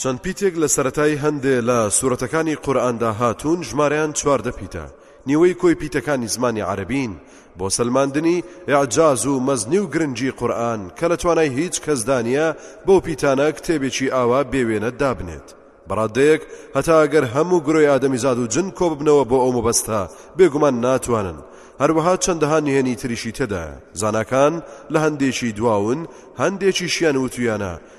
چەند پیتێک لە سەرەتای هەندێ لە سورەتەکانی قورئاندا هاتوون ژمارەیان چواردە پیتە، نیوەی کۆی پیتەکانی زمانی عەرەبین، بۆ سەلماندنی ئیعجاز و مەزنی و گرنگی قورئان کە لە توانای هیچ کەسدا نییە بەو پیتانە کتێبێکی ئاوا بێ وێنە دابنێت بە ڕادەیەک هەتا گەر هەموو گرۆی ئادەمیزاد و جن کۆببنەوە بۆ ئەو مەبەستە بێگومان ناتوانن هەروەها چەندەها نهێنی تریشی تێدایە زاناکان لە هەندێکی دواون هەندێکیشیان وتویانە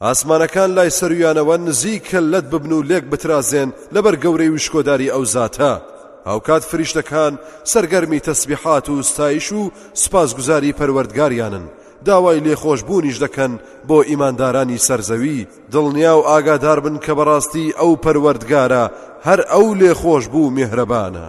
ئاسمانەکان لای سەرویانەوە نزیک کە لەت ببن و لێک بترازێن لەبەر گەورەی وشکۆداری ئەو زاتە هاوکات فریشتەکان سەرگەرمی تەسبیحات و ستایش و سوپاسگوزاری پەروەردگاریانن داوای لێخۆشبوونیش دەکەن بۆ ئیماندارانی سەرزەوی دڵنیا و ئاگادار بن کە بەڕاستی ئەو پەروەردگارە هەر ئەو لێخۆشبوو مێهرەبانە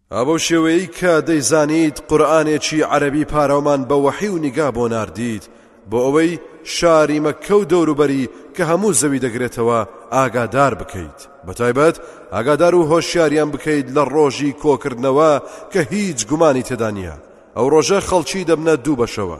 ئا بەو شێوەیەی کە دەیزانیت قورئانێکی عەرەبی پاراومان بە وەحی و نیگا بۆ ناردیت بۆ ئەوەی شاری مەککە و دەوروبەری کە هەموو زەوی دەگرێتەوە ئاگادار بکەیت بەتایبەت ئاگادار و هۆشیاریان بکەیت لە ڕۆژی کۆکردنەوە کە هیچ گومانی تێدا نییە ئەو ڕۆژە خەڵکی دەبنە دوو بەشەوە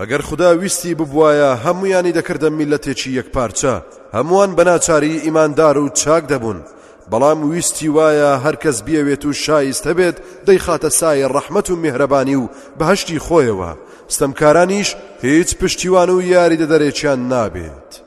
ئەگەر خودا ویستی ببوایە هەموویانی دەکردە میللەتێکی یەکپارچە، هەمووان بەناچاری ئیماندار و چاک دەبوون، بەڵام ویستی وایە هەرکەس بیەوێت و شایست هەبێت دەیخاتە سایەی ڕەحمەت و میهرەبانی و بەهەشتی خۆیەوە، ستەمکارانیش هیچ پشتیوان و یاریدەدەرێکیان نابێت.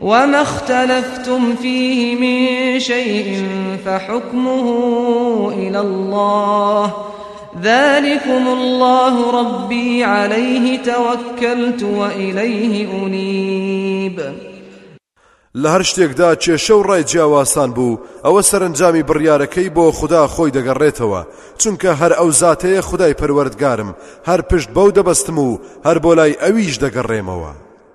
وما اختلفتم فیه من شیء فحکمه الی الله ذلکم الله ربی علیه توکلت و الیه انیب لە هەر شتێکدا کێشە و ڕای جیاوازتان بوو ئەوە سەرنجامی بڕیارەکەی بۆ خوددا خۆی دەگەڕێتەوە چونکە هەر ئەو زاتەیە خودای پەروەردگارم هەر پشت بەو دەبەستم و هەر بۆ لای ئەویش دەگەڕێمەوە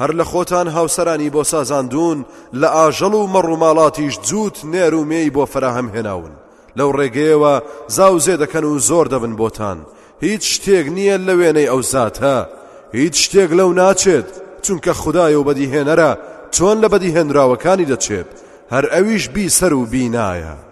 هەر لە خۆتان هاوسەرانی بۆ سازاندوون لە ئاژەڵ و مەڕ و ماڵاتیش جووت نێر و مێی بۆ فەراهەم هێناون لەو ڕێگەیەوە زاوزێ دەکەن و زۆر دەبن بۆتان هیچ شتێک نییە لە وێنەی ئەو زاتە هیچ شتێک لەو ناچێت چونکە خدای و بەدیهێنەرە چۆن لە بەدیهێنراوەکانی دەچێت هەر ئەویش بیسەر و بینایە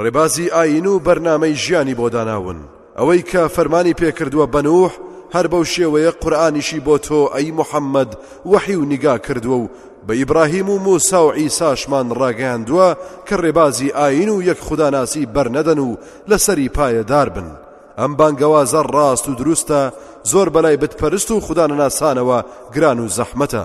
ڕێبازی ئایین و بەرنامەی ژیانی بۆ داناون، ئەوەی کە فەرمانی پێ کردووە بە نوح هەر بەو شێوەیە قورئانیشی بۆ تۆ ئەی محەممەد وەحی و نیگا کردووە و بە ئیبراهیم و موسا و عیساشمان ڕاگەیاندووە کە ڕێبازی ئایین و یەک خوداناسی بەرنەدەن و لەسەری پایەدار بن ئەم بانگەوازە ڕاست و دروستە زۆر بەلای بتپەرست و خودانەناسانەوە گران و زەحمەتە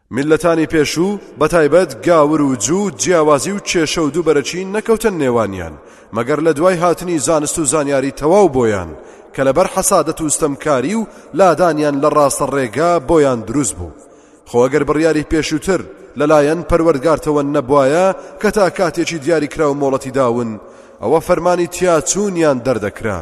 میللەتانی پێشوو بە تایبەت گاور و جوو جیاوازی و کێشە و دووبەرەکی نەکەوتە نێوانیان مەگەر لە دوای هاتنی زانست و زانیاری تەواو بۆیان کە لەبەر حەسادەت و ستەمکاری و لادانیان لە ڕاستە ڕێگا بۆیان دروست بوو خۆ ئەگەر بڕیاری پێشووتر لەلایەن پەروەردگارتەوە نەبوایە کە تا کاتێکی دیاریکراو مۆڵەتی داون ئەوە فەرمانی تیاچوونیان دەردەکرا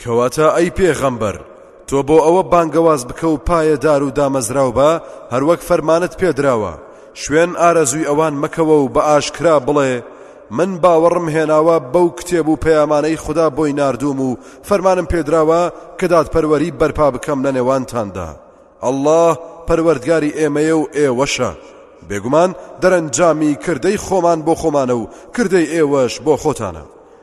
کەواتە ئەی پێغەمبەر تۆ بۆ ئەوە بانگەواز بکە و پایەدار و دامەزراو بە هەروەک فەرمانت پێدراوە، شوێن ئارەزووی ئەوان مەکەوە و بە ئاشکرا بڵێ، من باوەڕم هێناوە بەو کتێب و پەیامانەی خودا بۆی ناردووم و فەرمانم پێدراوە کە دادپەروەری بەرپا بکەم لە نێوانتاندا، اللە پەروەردگاری ئێمەیە و ئێوەشە، بێگومان دەرەنجامی کردەی خۆمان بۆ خۆمانە و کردەی ئێوەش بۆ خۆتانە،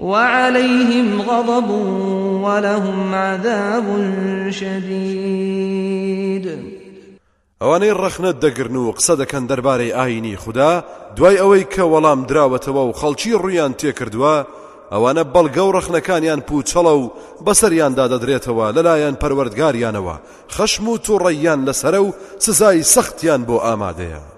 وعلیهم غضب ولهم عذاب شدید ئەوانەی ڕەخنە دەگرن و قسە دەکەن دەربارەی ئاینی خوددا دوای ئەوەی کە وەڵام دراوەتەوە و خەڵکی ڕویان تێکردووە ئەوانە بەڵگە و ڕەخنەکانیان پوچەڵە و بەسەریاندا دەدرێتەوە لەلایەن پەروەردگاریانەوە خەشم و توڕەیان لەسرە و سزای سەختیان بۆ ئامادەیە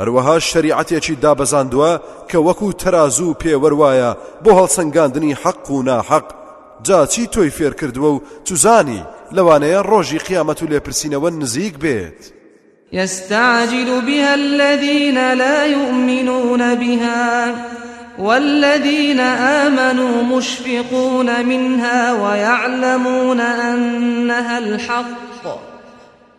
هەروەها شەریعەتێکی دابەزاندووە کە وەکو تەرازوو پێوەر وایە بۆ هەڵسەنگاندنی حەق و ناحەق جا چی تۆی فێر کردووە و چزانی لەوانەیە ڕۆژی قیامەت و لێپرسینەوە نزیک بێت. يستعجل بها الذين لا يؤمنون بها والذين آمنوا مشفقون منها ويعلمون أنها الحق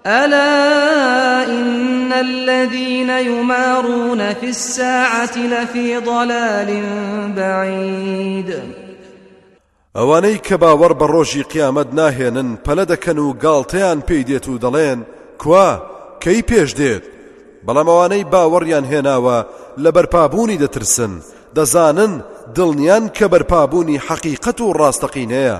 الا ان الذین یمارون فی الساعة لفی ضلال بعید ئەوانەی کە باوەڕ بە ڕۆژی قیامەت ناهێنن پەلە دەکەن و گاڵتەیان پێی دێت و دەڵێن کوا کەی پێش دێت بەڵام ئەوانەی باوەڕیان هێناوە لە بەرپابوونی دەترسن دەزانن دڵنیان کە بەرپابوونی حەقیقەت و ڕاستەقینەیە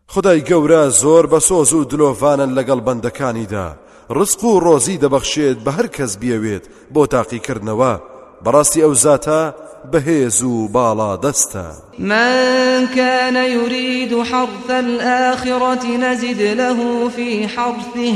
خودای گەورە زۆر بەسۆز و دلۆڤانە لەگەڵ بەندەکانیدا، ڕزق و ڕۆزی دەبەخشێت بە هەر کەس بیەوێت بۆ تاقیکردنەوە، بەڕاستی ئەو زاتە بەهێز و باڵادەستە. من کان یرید حرث الآخرە نزد له فی حرثه.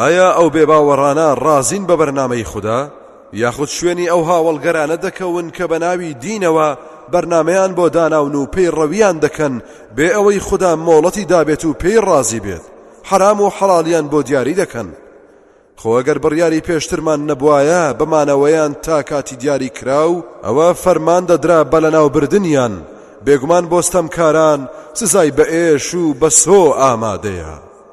ئایا ئەو بێباوەڕانە ڕازین بە بەرنامەی خودا؟ یاخود شوێنی ئەو هاوەڵگەرانە دەکەون کە بەناوی دینەوە بەرنامەیان بۆ داناون و پەیڕەویان دەکەن بێ ئەوەی خودا مۆڵەتی دابێت و پێی ڕازی بێت حەرام و حەڵالیان بۆ دیاری دەکەن خۆ ئەگەر بڕیاری پێشترمان نەبوایە بەمانەوەیان تا کاتی دیاری کراو ئەوە فەرمان دەدرا بە لەناوبردنیان بێگومان بۆ ستەمکاران سزای بەئێش و بەسۆ ئامادەیە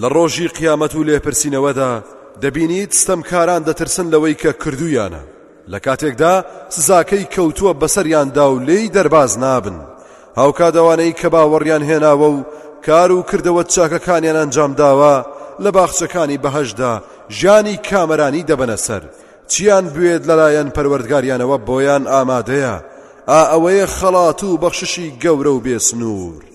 لە ڕۆژی قیامەت و لێپرسینەوەدا دەبینیت ستەمکاران دەترسن لەوەی کە کردویانە لە کاتێکدا سزاکەی کەوتووە بەسەریاندا و لێی دەرباز نابن هاوکات ئەوانەی کە باوەڕیان هێناوە و کار و کردەوە چاکەکانیان ئەنجام داوە لە باخچەکانی بەهەشدا ژیانی کامەرانی دەبەنە سەر چیان بوێت لەلایەن پەروەردگاریانەوە بۆیان ئامادەیە ئا ئەوەیە خەڵات و بەخششی گەورە و بێسنوور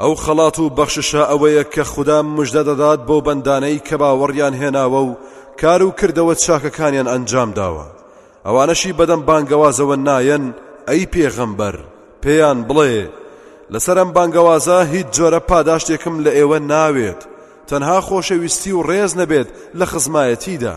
ئەو خەڵات و بەخششە ئەوەیە کە خودا مژدە دەدات بەو بەندانەی کە باوەڕیان هێناوە و کار و کردەوە چاکەکانیان ئەنجام داوە ئەوانەشی بەدەم بانگەوازەوە نایەن ئەی پێغەمبەر پێیان بڵێ لەسەرم بانگەوازە هیچ جۆرە پاداشتێکم لە ئێوە ناوێت تەنها خۆشەویستی و ڕێز نەبێت لە خزمایەتیدا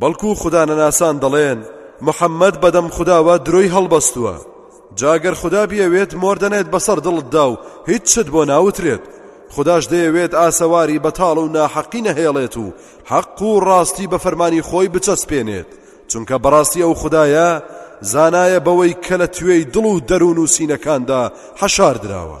بەڵکو خودا نەناسان دەڵێن محمد بەدەم خوداوە درۆی هەڵبەستووە جا گەر خودا بیەوێت مۆر دەنێت بەسەر دڵتدا و هیچ شت بۆ ناوترێت خداش دەیەوێت ئاسەواری بەتاڵ و ناحەقی نەهێڵێت و حەق و ڕاستی بە فەرمانی خۆی بچەسپێنێت چونکە بەڕاستی ئەو خدایە زانایە بەوەی کە لە توێی دڵ و دەروون و سینەکاندا حەشار دراوە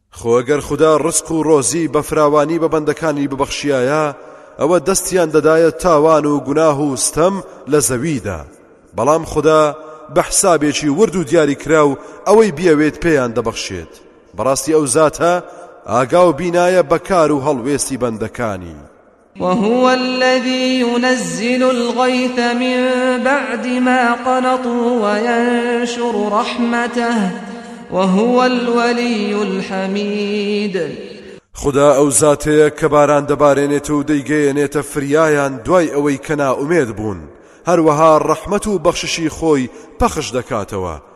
خۆ گەر خودا ڕزق و ڕۆزی بە فراوانی بە بەندەکانی ببەخشیایە ئەوە دەستیان دەدایە تاوان و گوناه و ستەم لە زەویدا بەڵام خودا بە حسابێکی ورد و دیاری کراو ئەوەی بیەوێت پێیان دەبەخشێت بەڕاستی ئەو زاتە ئاگا و بینایە بەکار و هەڵوێستی بەندەکانی وهو الذی ینزل الغیث من بعد ما قنطوا وینشر رحمته وهو الولی الحمید خودا ئەو زاتەیە کە باران دەبارێنێت و دەیگەیەنێتە فریایان دوای ئەوەی کە نائومێد بوون هەروەها ڕەحمەت و بەخششی خۆی پەخش دەکاتەوە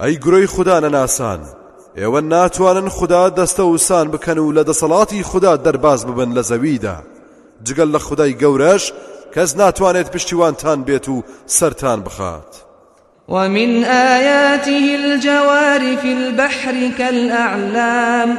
ئەی گرۆی خودا نەناسان، ئێوە ناتوانن خودا دەستەوسان بکەن و لە دەسەڵاتی خودا دەرباز ببن لە زەویدا، جگە لە خودای گەورەش کەس ناتوانێت پشتیوانتان بێت و سەرتان بخات. ومن آیاته الجوار فی البحر کالأعلام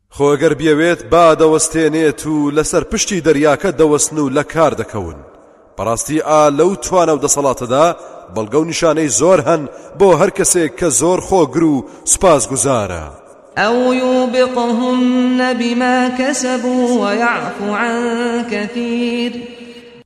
خۆ گەر بیەوێت با دەوەستێنێت و لەسەر پشتی دەریاکە دەوەستن و لەکار دەکەون. بەڕاستی ئا لەو توانا و دەسەڵاتەدا بەڵگە و نیشانەی زۆر هەن بۆ هەر کەسێک کە زۆر خۆگر و سوپاسگوزارە. ئەو یوبقهن بما کسبوا ویعفو عن کثیر.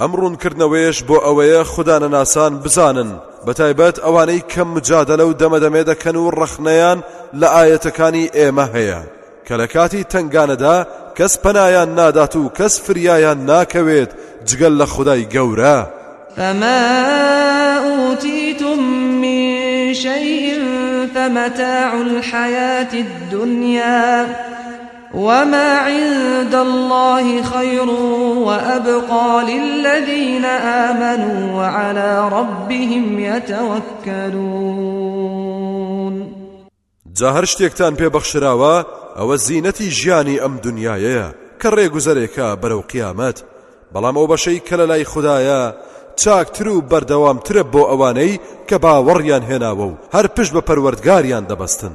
ئەم ڕوونکردنەوەیەش بۆ ئەوەیە خودانەناسان بزانن، بەتایبەت ئەوانەی کە مجادەلە و دەمەدەمێ دەکەن و ڕەخنەیان لە ئایەتەکانی ئێمە هەیە کە لە کاتی تەنگانەدا کەس پەنایان نادات و کەس فریایان ناکەوێت جگە لە خودای گەورە فما ئوتیتم من شیء فمتاع الحیاة الدنیا وما عند اللە خیر و ابقی للذین آمنوا و علی ربهم یتوکلون جا هەر شتێکتان پێ بەخشراوە ئەوە زینەتی ژیانی ئەم دنیایەیە کە ڕێگوزەرێکە بەرەو قیامەت بەڵام ئەو بەشەی کە لە لای خوددایە چاکتر و بەردەوامترە بۆ ئەوانەی کە باوەڕیان هێناوە و هەر پشت بە پەروەردگاریان دەبەستن.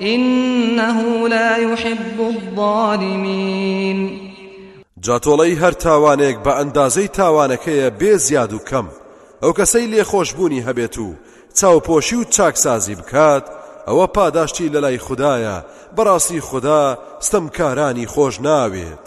انه لا یحب الظالمین جا تۆڵەی هەر تاوانێک بە ئەندازەی تاوانەکەیە بێ زیاد و کەم ئەو کەسەی لێخۆشبوونی هەبێت و چاوپۆشی و چاکسازی بکات ئەوە پاداشتی لەلای خودایە بەڕاستی خودا ستەمکارانی خۆش ناوێت.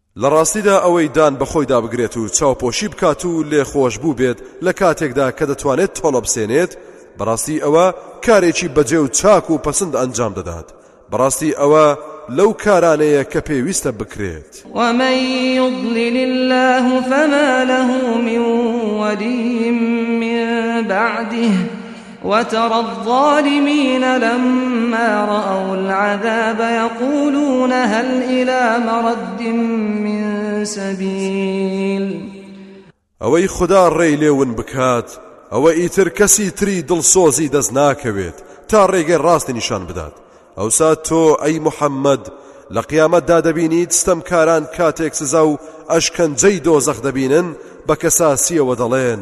لە ڕاستیدا ئەوەی دان بە خۆیدا بگرێت و چاوپۆشی بکات و لێخۆشبوو بێت لە کاتێکدا کە دەتوانێت تۆڵە بسێنێت، بەڕاستی ئەوە کارێکی بەجێ و چاک و پەسند ئەنجام دەدات، بەڕاستی ئەوە لەو کارانەیە کە پێویستە بکرێت. ومن یضلل الله فما له من ولی من بعده. وتری الظالمین لما رأوا العذاب یقولون هل الی مرد من سبیل ئەوەی خودا ڕێی لێ ون بکات ئەوە ئیتر کەسی تری دڵسۆزی دەست ناکەوێت تا ڕێگەی ڕاستی نیشان بدات ئەوسا تۆ ئەی محەممەد لە قیامەتدا دەبینیت ستەمکاران کاتێک سزا و ئەشکەنجەی دۆزەخ دەبینن بە کەساسیەوە دەڵێن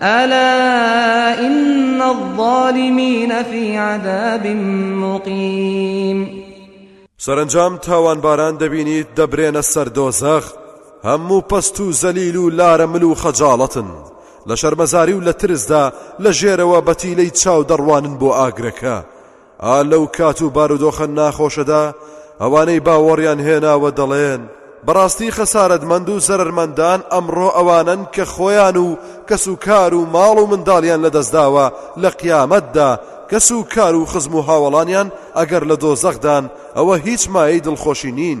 الا ان الظالمین فی عذاب مقیم سەرەنجام تاوانباران دەبینیت دەبرێنە سەر دۆزەخ هەموو پەست و زەلیل و لارە مل و خەجاڵەتن لە شەرمەزاری و لە ترسدا لە ژێرەوە بەتیلەی چاو دەڕوانن بۆ ئاگرەکە ئا لەو کات و بارودۆخە ناخۆشەدا ئەوانەی باوەڕیان هێناوە دەڵێن، بەڕاستی خەسارەتمەند و زەرەرمەندان ئەمڕۆ ئەوانەن کە خۆیان و کەسوکار و ماڵ و منداڵیان لەدەستداوە، لە قیامەتدا کەس و کار و خزم و هاوەڵانیان ئەگەر لە دۆزەخدان ئەوە هیچ مایەی دڵخۆشی نین،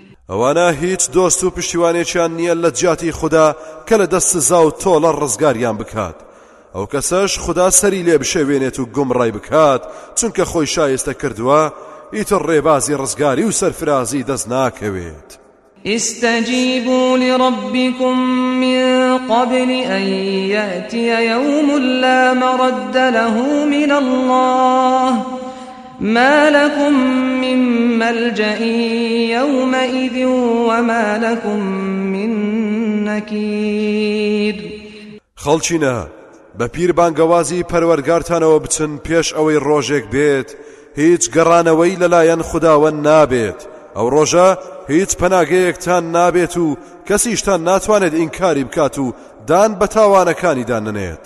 ئەوانە هیچ دۆست و پشتیوانێکیان نییە لە جیاتی خودا کە لە دەست سزا و تۆڵە ڕزگاریان بکات ئەو کەسەش خودا سەری لێ بشێوێنێت و گومڕای بکات چونکە خۆی شایستە کردووە ئیتر ڕێبازی ڕزگاری و سەرفرازی دەست ناکەوێت استجيبوا لربكم من قبل أن يأتي يوم لا مرد له من الله ما لکم من ملجأ یومئذ وما لکم من نکیر خەڵچینە بە پیر بانگەوازی پەروەرگارتانەوە بچن پێش ئەوەی ڕۆژێک بێت هیچ گەڕانەوەی لەلایەن خداوە نابێت ئەو ڕۆژە هیچ پەناگەیەکتان نابێت و کەسیشتان ناتوانێت ئینکاری بکات و دان بە تاوانەکانیدا نەنێت.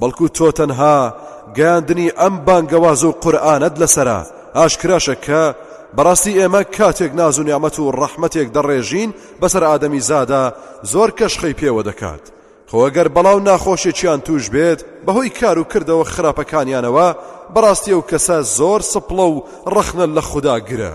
بەڵکو تۆ تەنها گەیاندنی ئەم بانگەواز و قورئانەت لەسەرە ئاشکراشە کە بەڕاستی ئێمە کاتێک ناز و نیعمەت و ڕەحمەتێک دەڕێژین بەسەر ئادەمی زادە زۆر کەشخەی پێوە دەکات خۆگەر بەڵاو ناخۆشێکیان توش بێت بەهۆی کار و کردەوە خراپەکانیانەوە بەڕاستی ئەو کەسە زۆر سپڵە و ڕەخنە لە خوددا گرە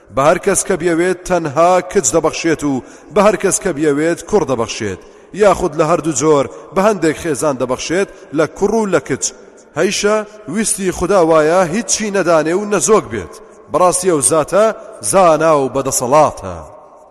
بە هەر کەس کە بیەوێت تەنها کچ دەبەخشێت و بە هەر کەس کە بیەوێت کوڕ دەبەخشێت یاخود لە هەردوو جۆر بە هەندێک خێزان دەبەخشێت لە کوڕ و لە کچ هەیشە ویستی خودا وایە هیچی نەدانێ و نەزۆک بێت بەڕاستی ئەو زاتە زانا و بەدەسەڵاتە.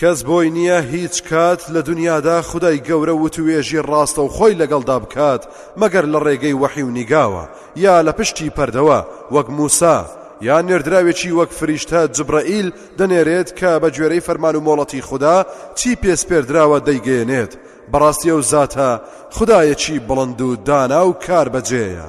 کەس بۆی نییە هیچ کات لە دونیادا خودای گەورە وتووێژی ڕاستەوخۆی لەگەڵدا بکات مەگەر لە ڕێگەی وەحی و نیگاوە یا لە پشتی پەردەوە وەک موسا یا نێردراوێکی وەک فریشتە جبرەئیل دەنێرێت کە بە گوێرەی فەرمان و مۆڵەتی خوددا چی پێسپێردراوە دەیگەیەنێت بەڕاستی ئەو زاتە خودایەکی بڵند و دانا و کاربەجێیە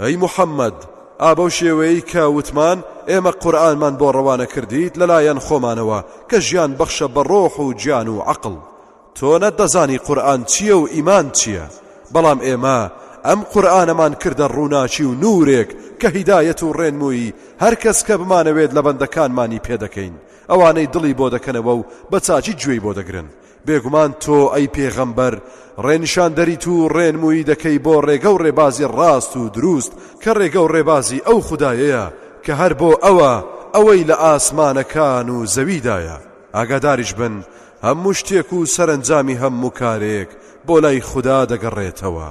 ئەی محەممەد، ئا بەو شێوەیەی کە وتمان، ئێمە قورئانمان بۆ ڕەوانە کردیت لەلایەن خۆمانەوە کە ژیان بەخشە بە ڕۆح و گیان و عەقڵ، تۆ نە دەزانی قورئان چییە و ئیمان چییە، بەڵام ئێمە ئەم قورئانەمان کردە ڕووناکی و نوورێک کە هیدایەت و ڕێنموویی هەر کەس کە بمانەوێت لە بەندەکانمانی پێ دەکەین، ئەوانەی دڵی بۆ دەکەنەوە و بە چاکی گوێی بۆ دەگرن، بێگومان تۆ ئەی پێغەمبەر ڕێنیشاندەریت و ڕێنموویی دەکەی بۆ ڕێگە و ڕێبازی ڕاست و دروست کە ڕێگە و ڕێبازی ئەو خودایەیە کە هەر بۆ ئەوە ئەوەی لە ئاسمانەکان و زەویدایە ئاگاداریش بن هەموو شتێک و سەرەنجامی هەموو کارێک بۆ لای خودا دەگەڕێتەوە.